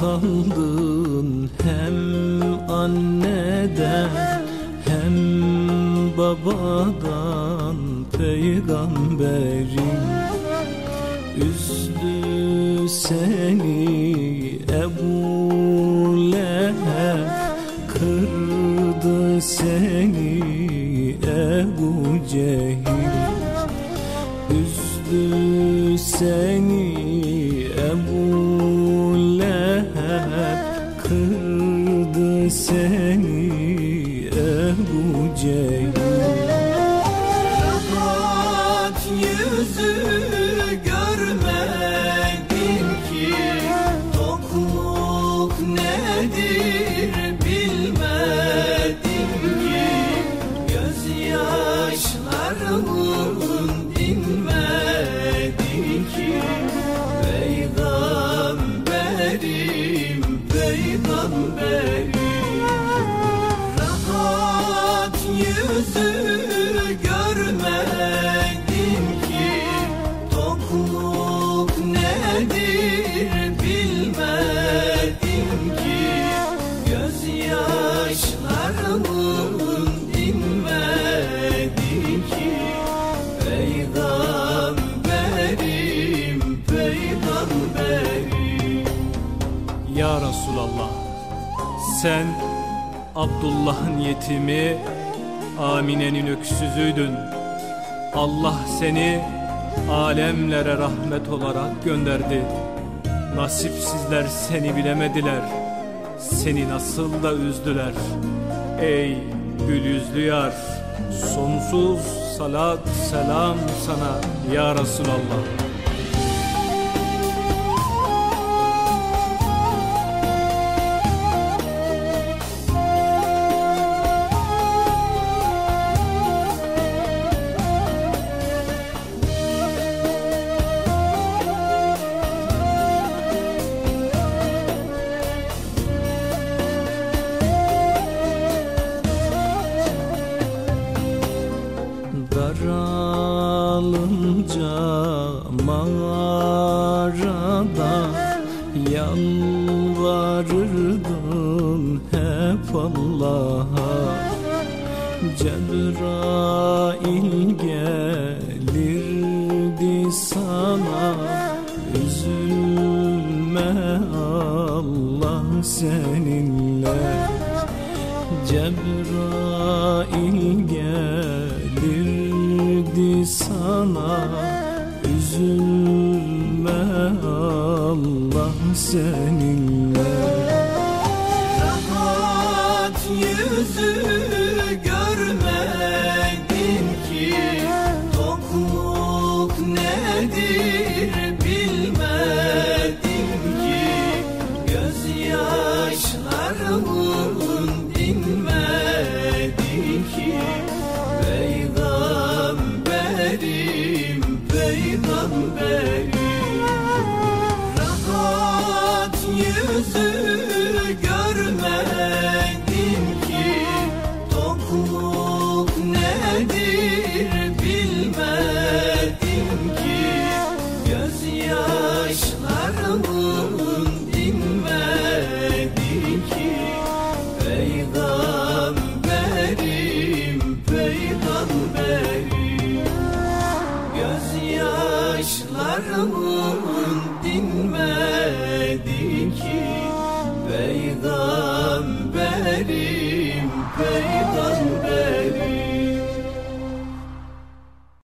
kaldın hem anneden hem babadan peygamberim Üzdü seni Ebu Leheb Kırdı seni Ebu Cehil. Üzdü seni Kırdı seni Ebu Cehil peygamberim Ya Resulallah sen Abdullah'ın yetimi Amine'nin öksüzüydün. Allah seni alemlere rahmet olarak gönderdi. Nasipsizler seni bilemediler Seni nasıl da üzdüler. Ey gül yüzlü yar Sonsuz salat selam sana ya Resulallah Yalvarırdın hep Allah'a. Cebrail gelirdi sana. Üzülme Allah seninle. Cebrail gelirdi sana. Üzülme Allah seninle. Rahat yüzü Peygamberim, peygamberim